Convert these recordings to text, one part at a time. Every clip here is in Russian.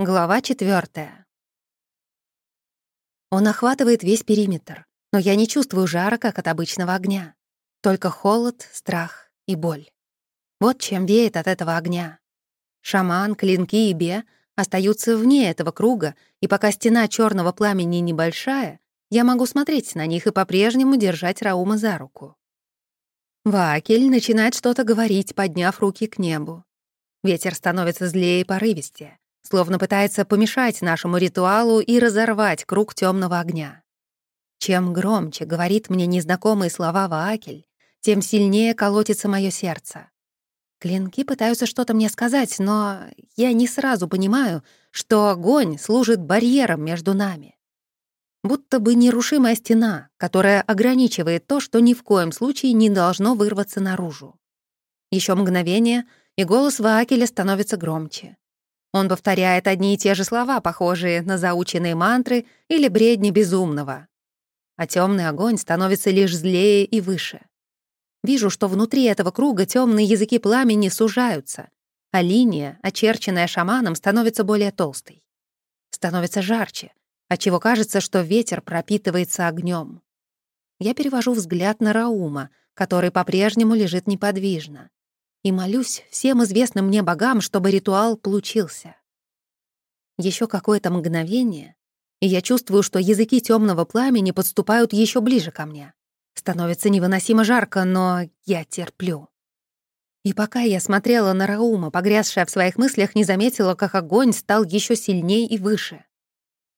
Глава четвертая. Он охватывает весь периметр, но я не чувствую жара, как от обычного огня. Только холод, страх и боль. Вот чем веет от этого огня. Шаман, клинки и бе остаются вне этого круга, и пока стена черного пламени небольшая, я могу смотреть на них и по-прежнему держать Раума за руку. Вакель начинает что-то говорить, подняв руки к небу. Ветер становится злее и порывистее словно пытается помешать нашему ритуалу и разорвать круг темного огня. Чем громче говорит мне незнакомые слова Ваакель, тем сильнее колотится мое сердце. Клинки пытаются что-то мне сказать, но я не сразу понимаю, что огонь служит барьером между нами. Будто бы нерушимая стена, которая ограничивает то, что ни в коем случае не должно вырваться наружу. Еще мгновение, и голос Ваакеля становится громче. Он повторяет одни и те же слова, похожие на заученные мантры или бредни безумного. А темный огонь становится лишь злее и выше. Вижу, что внутри этого круга темные языки пламени сужаются, а линия, очерченная шаманом, становится более толстой. Становится жарче, отчего кажется, что ветер пропитывается огнем. Я перевожу взгляд на Раума, который по-прежнему лежит неподвижно и молюсь всем известным мне богам, чтобы ритуал получился. Еще какое-то мгновение, и я чувствую, что языки темного пламени подступают еще ближе ко мне. Становится невыносимо жарко, но я терплю. И пока я смотрела на Раума, погрязшая в своих мыслях, не заметила, как огонь стал еще сильнее и выше.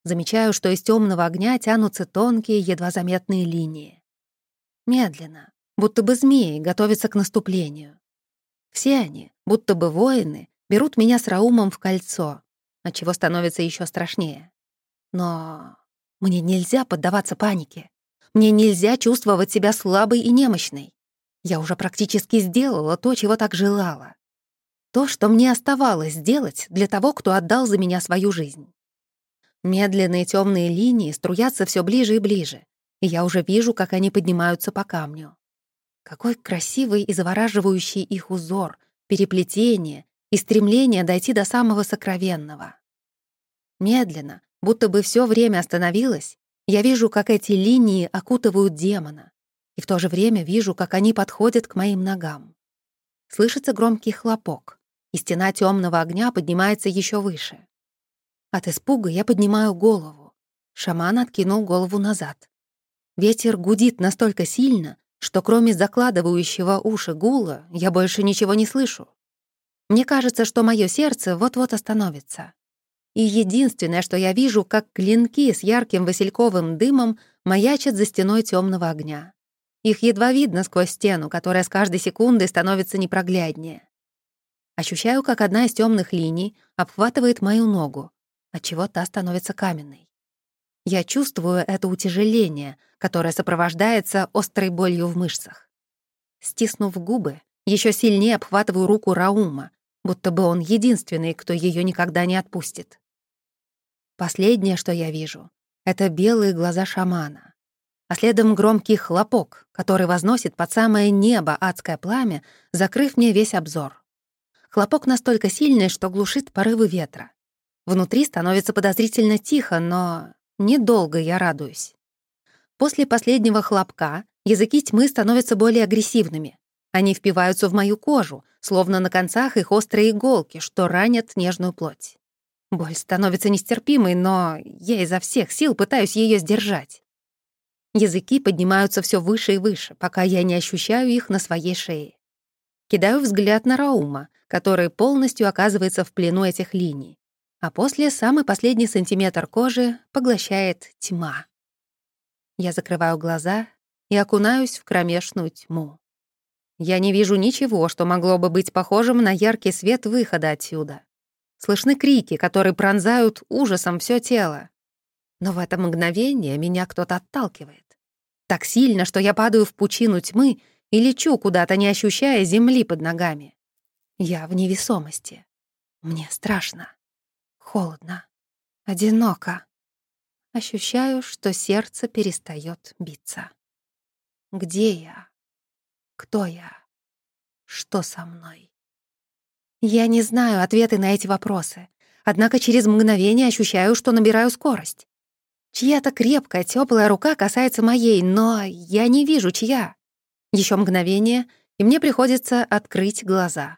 Замечаю, что из темного огня тянутся тонкие, едва заметные линии. Медленно, будто бы змеи готовятся к наступлению. Все они, будто бы воины, берут меня с Раумом в кольцо, отчего становится еще страшнее. Но мне нельзя поддаваться панике. Мне нельзя чувствовать себя слабой и немощной. Я уже практически сделала то, чего так желала. То, что мне оставалось сделать для того, кто отдал за меня свою жизнь. Медленные темные линии струятся все ближе и ближе, и я уже вижу, как они поднимаются по камню. Какой красивый и завораживающий их узор, переплетение и стремление дойти до самого сокровенного. Медленно, будто бы все время остановилось, я вижу, как эти линии окутывают демона, и в то же время вижу, как они подходят к моим ногам. Слышится громкий хлопок, и стена темного огня поднимается еще выше. От испуга я поднимаю голову. Шаман откинул голову назад. Ветер гудит настолько сильно, что кроме закладывающего уши гула я больше ничего не слышу. Мне кажется, что мое сердце вот-вот остановится. И единственное, что я вижу, как клинки с ярким васильковым дымом маячат за стеной темного огня. Их едва видно сквозь стену, которая с каждой секундой становится непрогляднее. Ощущаю, как одна из темных линий обхватывает мою ногу, отчего та становится каменной. Я чувствую это утяжеление, которое сопровождается острой болью в мышцах. Стиснув губы, еще сильнее обхватываю руку Раума, будто бы он единственный, кто ее никогда не отпустит. Последнее, что я вижу, — это белые глаза шамана, а следом громкий хлопок, который возносит под самое небо адское пламя, закрыв мне весь обзор. Хлопок настолько сильный, что глушит порывы ветра. Внутри становится подозрительно тихо, но Недолго я радуюсь. После последнего хлопка языки тьмы становятся более агрессивными. Они впиваются в мою кожу, словно на концах их острые иголки, что ранят нежную плоть. Боль становится нестерпимой, но я изо всех сил пытаюсь ее сдержать. Языки поднимаются все выше и выше, пока я не ощущаю их на своей шее. Кидаю взгляд на Раума, который полностью оказывается в плену этих линий а после самый последний сантиметр кожи поглощает тьма. Я закрываю глаза и окунаюсь в кромешную тьму. Я не вижу ничего, что могло бы быть похожим на яркий свет выхода отсюда. Слышны крики, которые пронзают ужасом все тело. Но в это мгновение меня кто-то отталкивает. Так сильно, что я падаю в пучину тьмы и лечу куда-то, не ощущая земли под ногами. Я в невесомости. Мне страшно. Холодно. Одиноко. Ощущаю, что сердце перестает биться. Где я? Кто я? Что со мной? Я не знаю ответы на эти вопросы. однако через мгновение ощущаю, что набираю скорость. Чья-то крепкая, теплая рука касается моей, но я не вижу, чья. Еще мгновение, и мне приходится открыть глаза.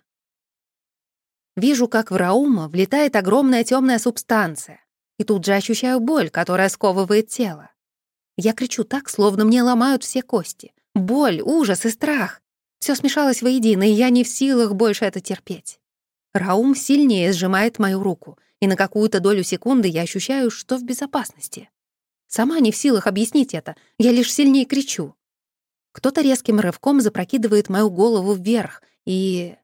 Вижу, как в Раума влетает огромная темная субстанция, и тут же ощущаю боль, которая сковывает тело. Я кричу так, словно мне ломают все кости. Боль, ужас и страх. Все смешалось воедино, и я не в силах больше это терпеть. Раум сильнее сжимает мою руку, и на какую-то долю секунды я ощущаю, что в безопасности. Сама не в силах объяснить это, я лишь сильнее кричу. Кто-то резким рывком запрокидывает мою голову вверх, и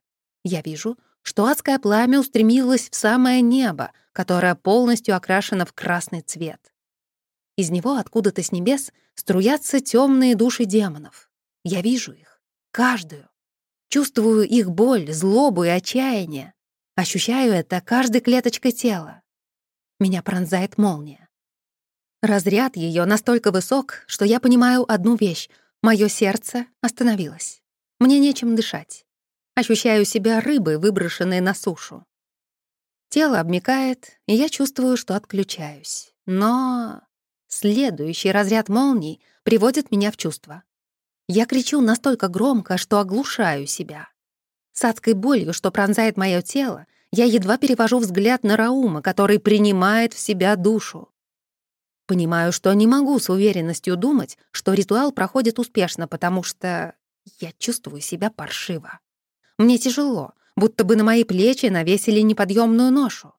я вижу, что адское пламя устремилось в самое небо, которое полностью окрашено в красный цвет. Из него откуда-то с небес струятся темные души демонов. Я вижу их, каждую. Чувствую их боль, злобу и отчаяние. Ощущаю это каждой клеточкой тела. Меня пронзает молния. Разряд ее настолько высок, что я понимаю одну вещь — мое сердце остановилось. Мне нечем дышать. Ощущаю себя рыбой, выброшенной на сушу. Тело обмикает, и я чувствую, что отключаюсь. Но следующий разряд молний приводит меня в чувство. Я кричу настолько громко, что оглушаю себя. С адской болью, что пронзает мое тело, я едва перевожу взгляд на Раума, который принимает в себя душу. Понимаю, что не могу с уверенностью думать, что ритуал проходит успешно, потому что я чувствую себя паршиво. Мне тяжело, будто бы на мои плечи навесили неподъемную ношу.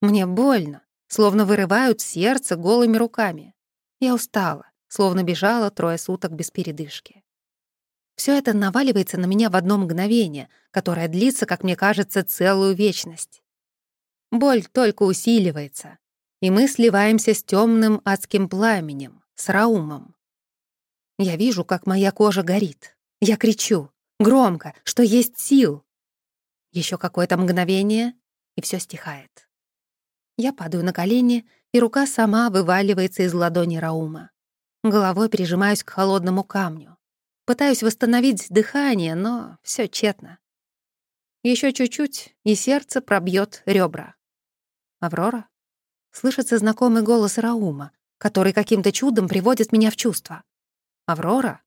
Мне больно, словно вырывают сердце голыми руками. Я устала, словно бежала трое суток без передышки. Все это наваливается на меня в одно мгновение, которое длится, как мне кажется, целую вечность. Боль только усиливается, и мы сливаемся с темным адским пламенем, с Раумом. Я вижу, как моя кожа горит. Я кричу. Громко, что есть сил. Еще какое-то мгновение, и все стихает. Я падаю на колени, и рука сама вываливается из ладони Раума. Головой прижимаюсь к холодному камню. Пытаюсь восстановить дыхание, но все тщетно. Еще чуть-чуть, и сердце пробьет ребра. «Аврора?» Слышится знакомый голос Раума, который каким-то чудом приводит меня в чувство. «Аврора?»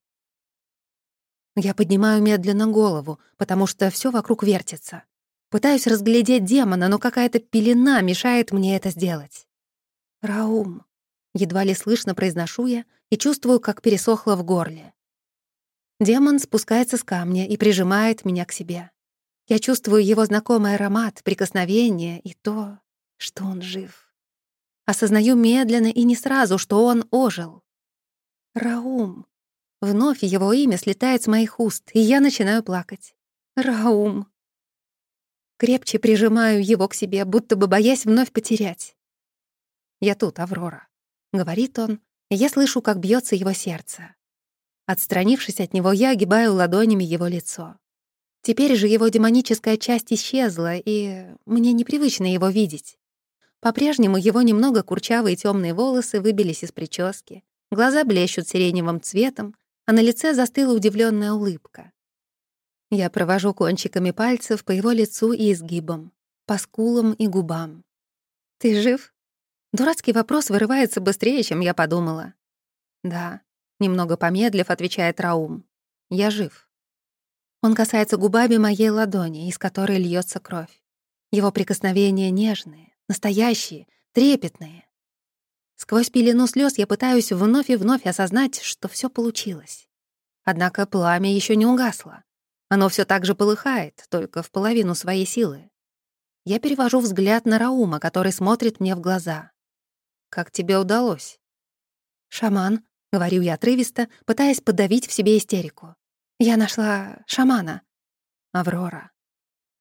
Я поднимаю медленно голову, потому что все вокруг вертится. Пытаюсь разглядеть демона, но какая-то пелена мешает мне это сделать. «Раум», — едва ли слышно произношу я и чувствую, как пересохло в горле. Демон спускается с камня и прижимает меня к себе. Я чувствую его знакомый аромат, прикосновение и то, что он жив. Осознаю медленно и не сразу, что он ожил. «Раум», Вновь его имя слетает с моих уст, и я начинаю плакать. Раум. Крепче прижимаю его к себе, будто бы боясь вновь потерять. «Я тут, Аврора», — говорит он, я слышу, как бьется его сердце. Отстранившись от него, я огибаю ладонями его лицо. Теперь же его демоническая часть исчезла, и мне непривычно его видеть. По-прежнему его немного курчавые темные волосы выбились из прически, глаза блещут сиреневым цветом, а на лице застыла удивленная улыбка. Я провожу кончиками пальцев по его лицу и изгибам, по скулам и губам. «Ты жив?» Дурацкий вопрос вырывается быстрее, чем я подумала. «Да», — немного помедлив, отвечает Раум. «Я жив». Он касается губами моей ладони, из которой льется кровь. Его прикосновения нежные, настоящие, трепетные. Сквозь пелену слез я пытаюсь вновь и вновь осознать, что все получилось. Однако пламя еще не угасло. Оно все так же полыхает, только в половину своей силы. Я перевожу взгляд на Раума, который смотрит мне в глаза. «Как тебе удалось?» «Шаман», — говорю я отрывисто, пытаясь подавить в себе истерику. «Я нашла шамана». «Аврора».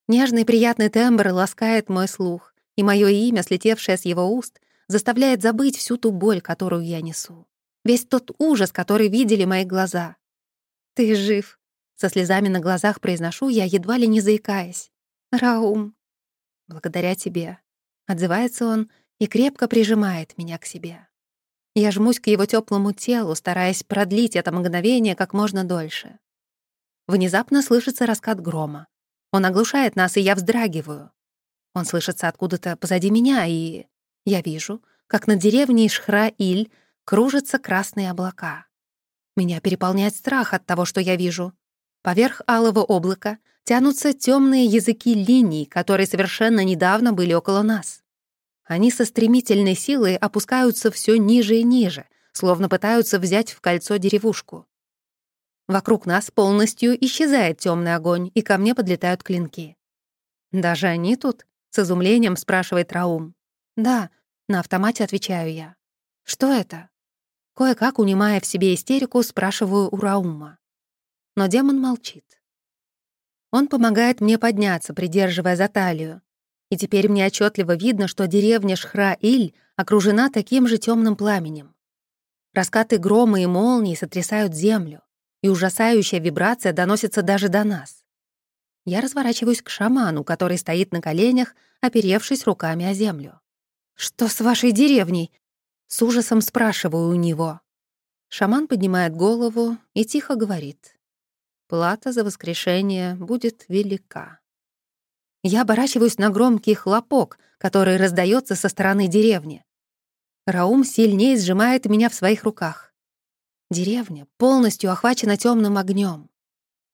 Нежный приятный тембр ласкает мой слух, и мое имя, слетевшее с его уст, заставляет забыть всю ту боль, которую я несу. Весь тот ужас, который видели мои глаза. «Ты жив», — со слезами на глазах произношу я, едва ли не заикаясь. «Раум». «Благодаря тебе», — отзывается он и крепко прижимает меня к себе. Я жмусь к его теплому телу, стараясь продлить это мгновение как можно дольше. Внезапно слышится раскат грома. Он оглушает нас, и я вздрагиваю. Он слышится откуда-то позади меня, и я вижу, как над деревней Шхра-Иль кружатся красные облака. Меня переполняет страх от того, что я вижу. Поверх алого облака тянутся темные языки линий, которые совершенно недавно были около нас. Они со стремительной силой опускаются все ниже и ниже, словно пытаются взять в кольцо деревушку. Вокруг нас полностью исчезает темный огонь, и ко мне подлетают клинки. «Даже они тут?» — с изумлением спрашивает Раум. «Да», — на автомате отвечаю я. «Что это?» Кое-как, унимая в себе истерику, спрашиваю у Раума. Но демон молчит. Он помогает мне подняться, придерживая за талию. И теперь мне отчетливо видно, что деревня Шхра-Иль окружена таким же темным пламенем. Раскаты грома и молний сотрясают землю, и ужасающая вибрация доносится даже до нас. Я разворачиваюсь к шаману, который стоит на коленях, оперевшись руками о землю. «Что с вашей деревней?» С ужасом спрашиваю у него. Шаман поднимает голову и тихо говорит. «Плата за воскрешение будет велика». Я оборачиваюсь на громкий хлопок, который раздается со стороны деревни. Раум сильнее сжимает меня в своих руках. Деревня полностью охвачена темным огнем.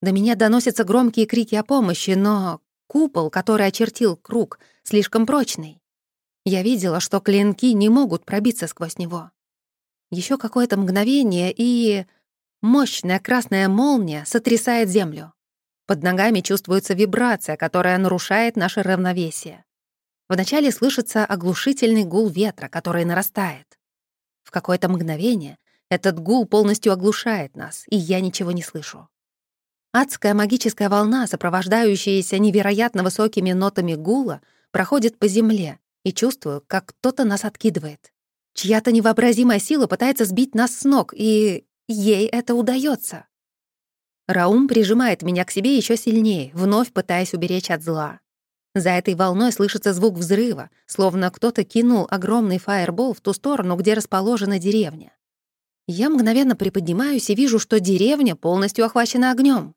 До меня доносятся громкие крики о помощи, но купол, который очертил круг, слишком прочный. Я видела, что клинки не могут пробиться сквозь него. Еще какое-то мгновение, и... Мощная красная молния сотрясает землю. Под ногами чувствуется вибрация, которая нарушает наше равновесие. Вначале слышится оглушительный гул ветра, который нарастает. В какое-то мгновение этот гул полностью оглушает нас, и я ничего не слышу. Адская магическая волна, сопровождающаяся невероятно высокими нотами гула, проходит по земле, и чувствую, как кто-то нас откидывает. Чья-то невообразимая сила пытается сбить нас с ног, и ей это удается. Раум прижимает меня к себе еще сильнее, вновь пытаясь уберечь от зла. За этой волной слышится звук взрыва, словно кто-то кинул огромный фаербол в ту сторону, где расположена деревня. Я мгновенно приподнимаюсь и вижу, что деревня полностью охвачена огнем.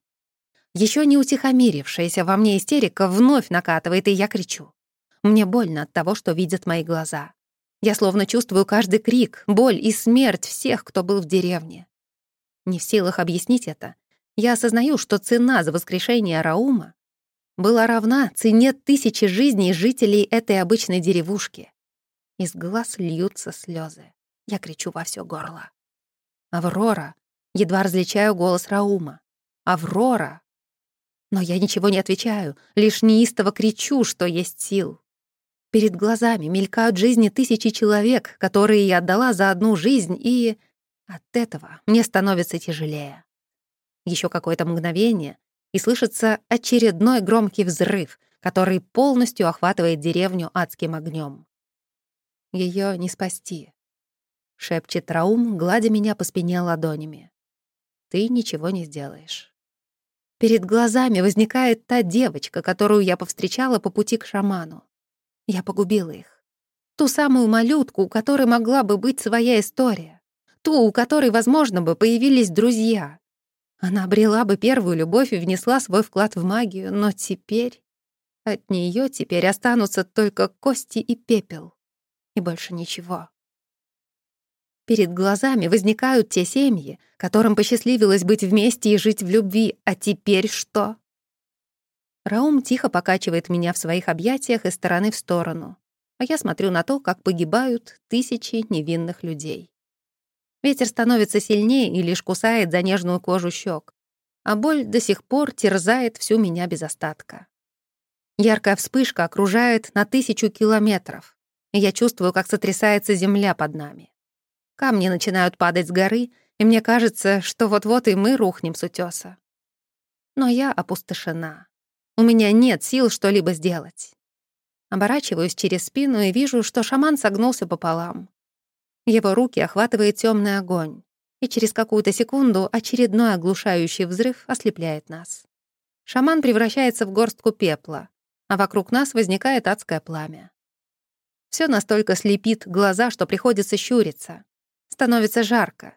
Еще не утихомирившаяся во мне истерика вновь накатывает, и я кричу. Мне больно от того, что видят мои глаза. Я словно чувствую каждый крик, боль и смерть всех, кто был в деревне. Не в силах объяснить это, я осознаю, что цена за воскрешение Раума была равна цене тысячи жизней жителей этой обычной деревушки. Из глаз льются слезы. Я кричу во все горло. «Аврора!» Едва различаю голос Раума. «Аврора!» Но я ничего не отвечаю, лишь неистово кричу, что есть сил. Перед глазами мелькают жизни тысячи человек, которые я отдала за одну жизнь, и от этого мне становится тяжелее. Еще какое-то мгновение, и слышится очередной громкий взрыв, который полностью охватывает деревню адским огнем. Ее не спасти. Шепчет Раум, гладя меня по спине ладонями. Ты ничего не сделаешь. Перед глазами возникает та девочка, которую я повстречала по пути к шаману. Я погубила их. Ту самую малютку, у которой могла бы быть своя история. Ту, у которой, возможно, бы появились друзья. Она обрела бы первую любовь и внесла свой вклад в магию, но теперь... От нее теперь останутся только кости и пепел. И больше ничего. Перед глазами возникают те семьи, которым посчастливилось быть вместе и жить в любви. А теперь что? Раум тихо покачивает меня в своих объятиях из стороны в сторону, а я смотрю на то, как погибают тысячи невинных людей. Ветер становится сильнее и лишь кусает за нежную кожу щек, а боль до сих пор терзает всю меня без остатка. Яркая вспышка окружает на тысячу километров, и я чувствую, как сотрясается земля под нами. Камни начинают падать с горы, и мне кажется, что вот-вот и мы рухнем с утёса. Но я опустошена. У меня нет сил что-либо сделать. Оборачиваюсь через спину и вижу, что шаман согнулся пополам. Его руки охватывает темный огонь, и через какую-то секунду очередной оглушающий взрыв ослепляет нас. Шаман превращается в горстку пепла, а вокруг нас возникает адское пламя. Все настолько слепит глаза, что приходится щуриться. Становится жарко.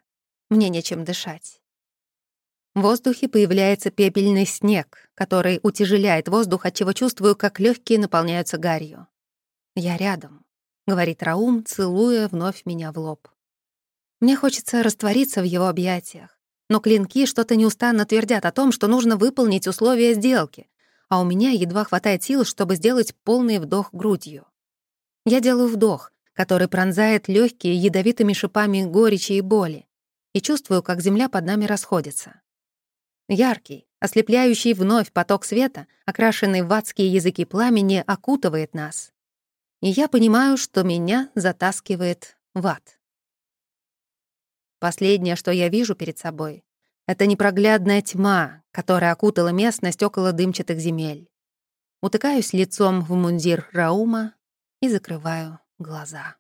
Мне нечем дышать. В воздухе появляется пепельный снег, который утяжеляет воздух, отчего чувствую, как легкие наполняются гарью. «Я рядом», — говорит Раум, целуя вновь меня в лоб. Мне хочется раствориться в его объятиях, но клинки что-то неустанно твердят о том, что нужно выполнить условия сделки, а у меня едва хватает сил, чтобы сделать полный вдох грудью. Я делаю вдох, который пронзает легкие ядовитыми шипами горечи и боли, и чувствую, как земля под нами расходится. Яркий, ослепляющий вновь поток света, окрашенный в адские языки пламени, окутывает нас. И я понимаю, что меня затаскивает в ад. Последнее, что я вижу перед собой, это непроглядная тьма, которая окутала местность около дымчатых земель. Утыкаюсь лицом в мундир Раума и закрываю глаза.